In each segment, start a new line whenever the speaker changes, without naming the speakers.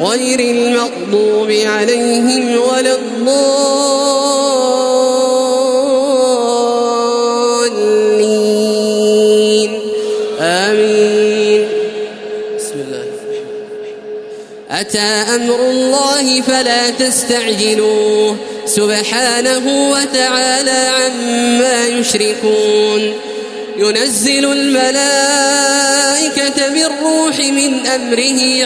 غير المغضوب عليهم ولا الضالين. آمين. بسم الله أتى أمر الله فلا تستعجلوه. سبحانه وتعالى عما يشركون. ينزل الملائكة بالروح من أمره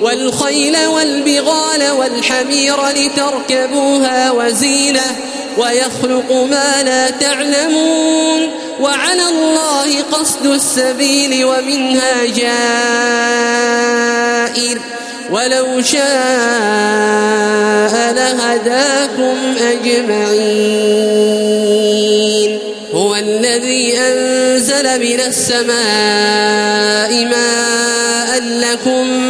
والخيل والبغال والحمير لتركبوها وزينة ويخلق ما لا تعلمون وعلى الله قصد السبيل ومنها جائر ولو شاء لهداكم أجمعين هو الذي أنزل من السماء ماء لكم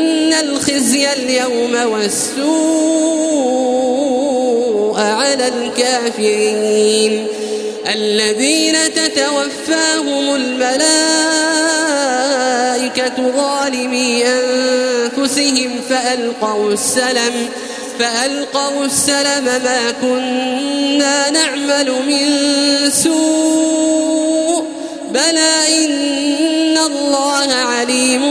الخزي اليوم والسوء على الكافرين. الذين تتوفاهم الملائكة ظالمي أنفسهم فألقوا السلم فألقوا السلم ما كنا نعمل من سوء بلى إن الله عليم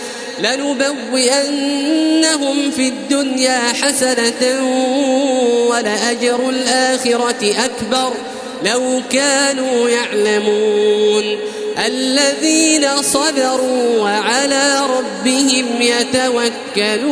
لنبوئنهم في الدنيا حسنة ولأجر الآخرة أكبر لو كانوا يعلمون. الذين صبروا وعلى ربهم يتوكلون.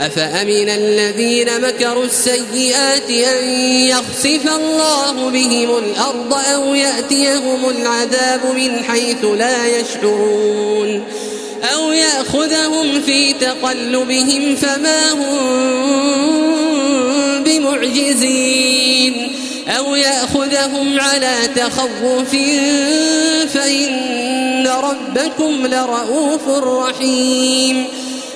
أفأمن الذين مكروا السيئات أن يخسف الله بهم الأرض أو يأتيهم العذاب من حيث لا يشعرون أو يأخذهم في تقلبهم فما هم بمعجزين أو يأخذهم على تخوف فإن ربكم لرؤوف رحيم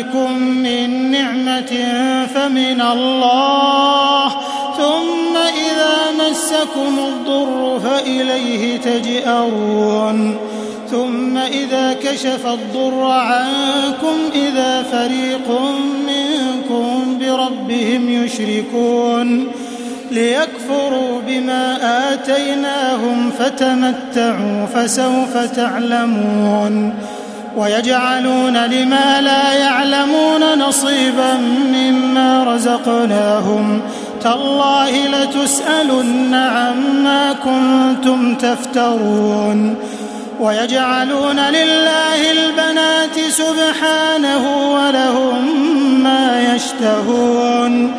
بكم من نعمة فمن الله ثم إذا مسكم الضر فإليه تجأرون ثم إذا كشف الضر عنكم إذا فريق منكم بربهم يشركون ليكفروا بما آتيناهم فتمتعوا فسوف تعلمون. ويجعلون لما لا يعلمون نصيبا مما رزقناهم. تالله لتسألن عما كنتم تفترون. ويجعلون لله البنات سبحانه ولهم ما يشتهون.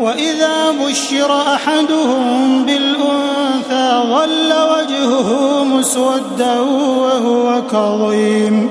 وإذا بشر أحدهم بالأنثى ظل وجهه مسودا وهو كظيم.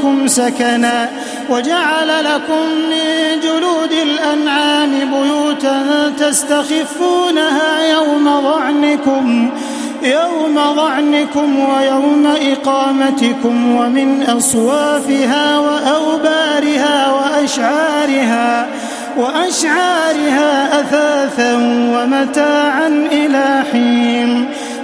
بيوتكم سكنا وجعل لكم من جلود الأنعام بيوتا تستخفونها يوم ظعنكم يوم ظعنكم ويوم إقامتكم ومن أصوافها وأوبارها وأشعارها وأشعارها أثاثا ومتاعا إلى حين.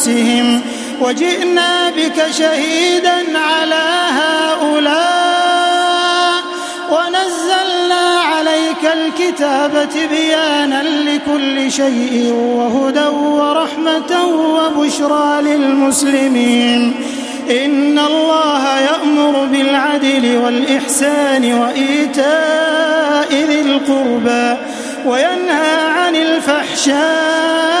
أنفسهم وجئنا بك شهيدا على هؤلاء ونزلنا عليك الكتاب تبيانا لكل شيء وهدى ورحمة وبشرى للمسلمين. إن الله يأمر بالعدل والإحسان وإيتاء ذي القربى وينهى عن الفحشاء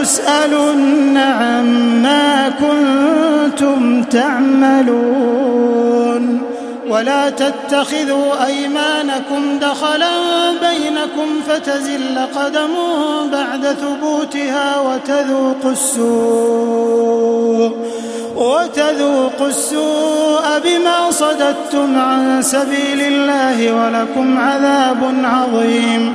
ولتسألن عما كنتم تعملون ولا تتخذوا أيمانكم دخلا بينكم فتزل قدم بعد ثبوتها وتذوقوا السوء وتذوقوا السوء بما صددتم عن سبيل الله ولكم عذاب عظيم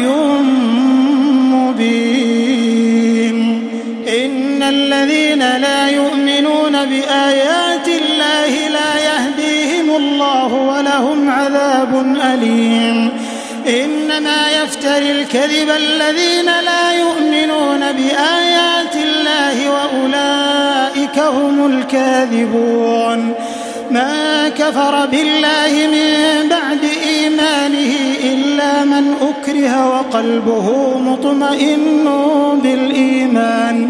الذين لا يؤمنون بآيات الله لا يهديهم الله ولهم عذاب أليم. إنما يفتري الكذب الذين لا يؤمنون بآيات الله وأولئك هم الكاذبون. ما كفر بالله من بعد إيمانه إلا من أكره وقلبه مطمئن بالإيمان.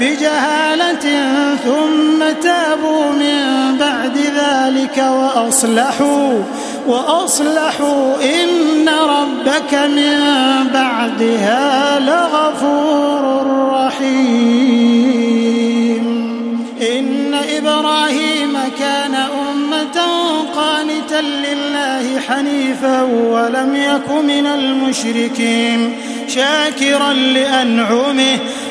بجهالة ثم تابوا من بعد ذلك وأصلحوا وأصلحوا إن ربك من بعدها لغفور رحيم. إن إبراهيم كان أمة قانتا لله حنيفا ولم يك من المشركين شاكرا لأنعمه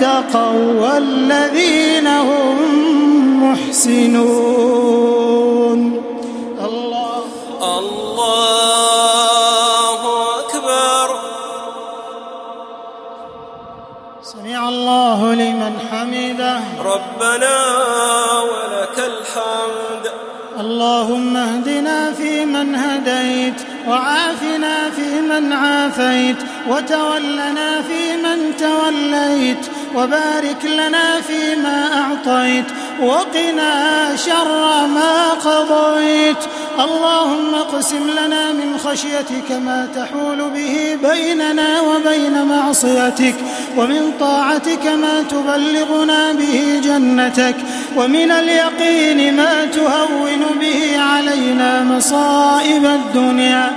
اتقوا والذين هم محسنون. الله
الله أكبر.
سمع الله لمن حمده.
ربنا ولك الحمد.
اللهم اهدنا فيمن هديت وعافنا فيمن عافيت وتولنا فيمن توليت وبارك لنا فيما أعطيت وقنا شر ما قضيت. اللهم اقسم لنا من خشيتك ما تحول به بيننا وبين معصيتك ومن طاعتك ما تبلغنا به جنتك ومن اليقين ما تهون به علينا مصائب الدنيا.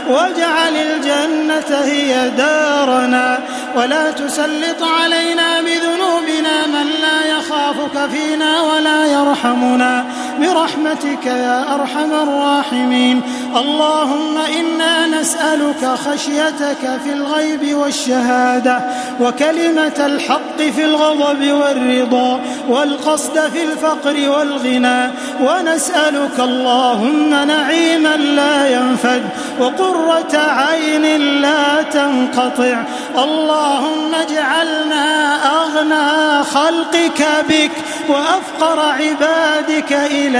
واجعل الجنة هي دارنا ولا تسلط علينا بذنوبنا من لا يخافك فينا ولا يرحمنا برحمتك يا أرحم الراحمين. اللهم إنا نسألك خشيتك في الغيب والشهادة وكلمة الحق في الغضب والرضا والقصد في الفقر والغنى. ونسألك اللهم نعيما لا ينفد وقرة عين لا تنقطع. اللهم اجعلنا أغنى خلقك بك وأفقر عبادك إليك.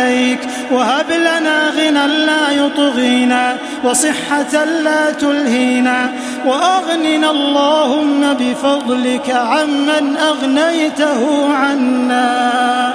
وهب لنا غنى لا يطغينا وصحة لا تلهينا وأغننا اللهم بفضلك عمن أغنيته عنا.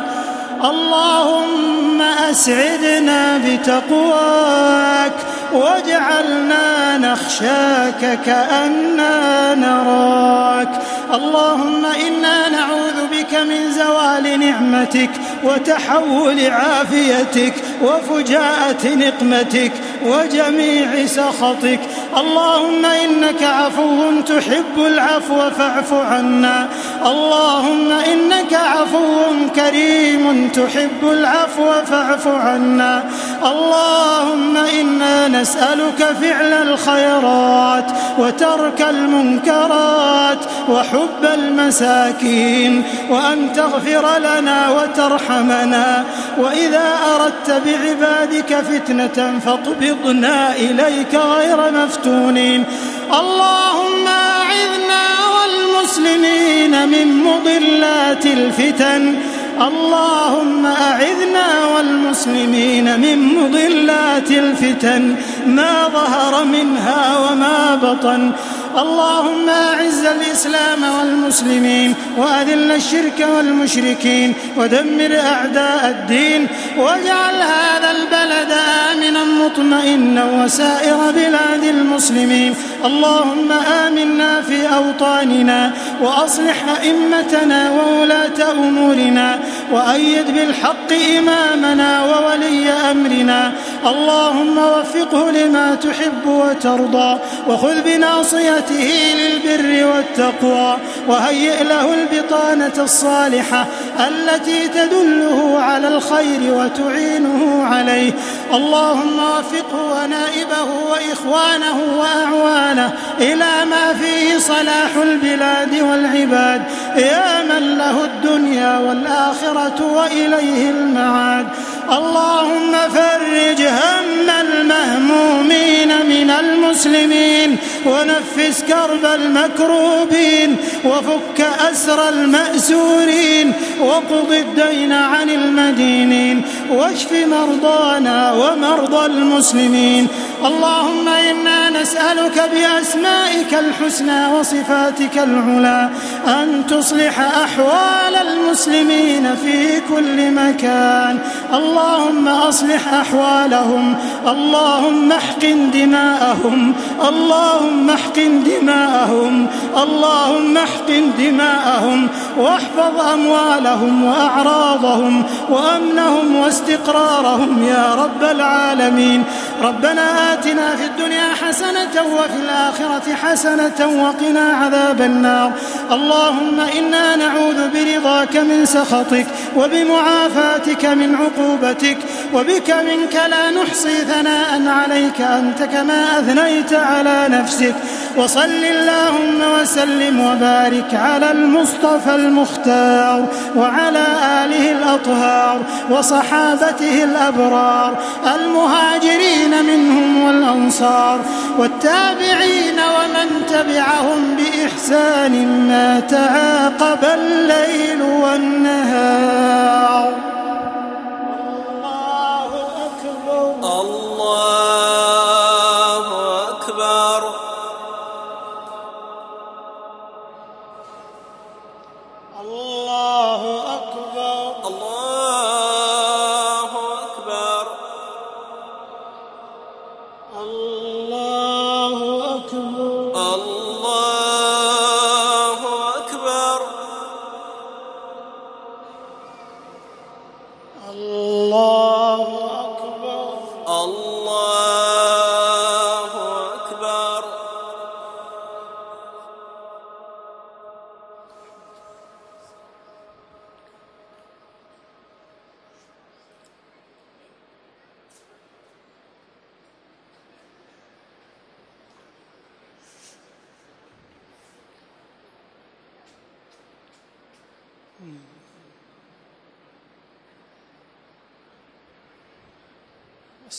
اللهم أسعدنا بتقواك واجعلنا نخشاك كأننا نراك. اللهم إنا نعوذ بك من زوال نعمتك وتحول عافيتك وفجاءة نقمتك. وجميع سخطك. اللهم إنك عفو تحب العفو فاعف عنا. اللهم إنك عفو كريم تحب العفو فاعف عنا. اللهم إنا نسألك فعل الخيرات وترك المنكرات وحب المساكين وأن تغفر لنا وترحمنا. وإذا أردت بعبادك فتنة فاقبضنا إليك غير مفتونين اللهم أعذنا والمسلمين من مضلات الفتن. اللهم أعذنا والمسلمين من مضلات الفتن. ما ظهر منها وما بطن. اللهم أعز الإسلام والمسلمين وأذل الشرك والمشركين ودمر أعداء الدين واجعل هذا البلد آمنا مطمئنا وسائر بلاد المسلمين اللهم آمنا في أوطاننا وأصلح أئمتنا وولاة أمورنا وأيد بالحق إمامنا وولي أمرنا اللهم وفقه لما تحب وترضى وخذ بناصيته للبر والتقوى وهيئ له البطانة الصالحة التي تدله على الخير وتعينه عليه اللهم وفقه ونائبه وإخوانه وأعوانه إلى ما فيه صلاح البلاد والعباد. يا من له الدنيا والآخرة وإليه المعاد. اللهم فرج هم المهمومين من المسلمين ونفس كرب المكروبين وفك أسر المأسورين وقض الدين عن المدينين واشف مرضانا ومرضى المسلمين اللهم إنا نسألك بأسمائك الحسنى وصفاتك العلى أن تصلح أحوال المسلمين في كل مكان اللهم أصلح أحوالهم اللهم احقن دماءهم اللهم احقن دماءهم اللهم احقن دماءهم واحفظ أموالهم وأعراضهم وأمنهم واستقرارهم يا رب العالمين. ربنا آتنا في الدنيا حسنة وفي الآخرة حسنة وقنا عذاب النار. اللهم إنا نعوذ برضاك من سخطك وبمعافاتك من عقوبتك. وبك منك لا نحصي ثناء عليك أنت كما أثنيت على نفسك. وصل اللهم وسلم وبارك على المصطفى المختار وعلى آله الأطهار وصحابته الأبرار المهاجرين منهم والأنصار والتابعين ومن تبعهم بإحسان ما تعاقب الليل والنهار.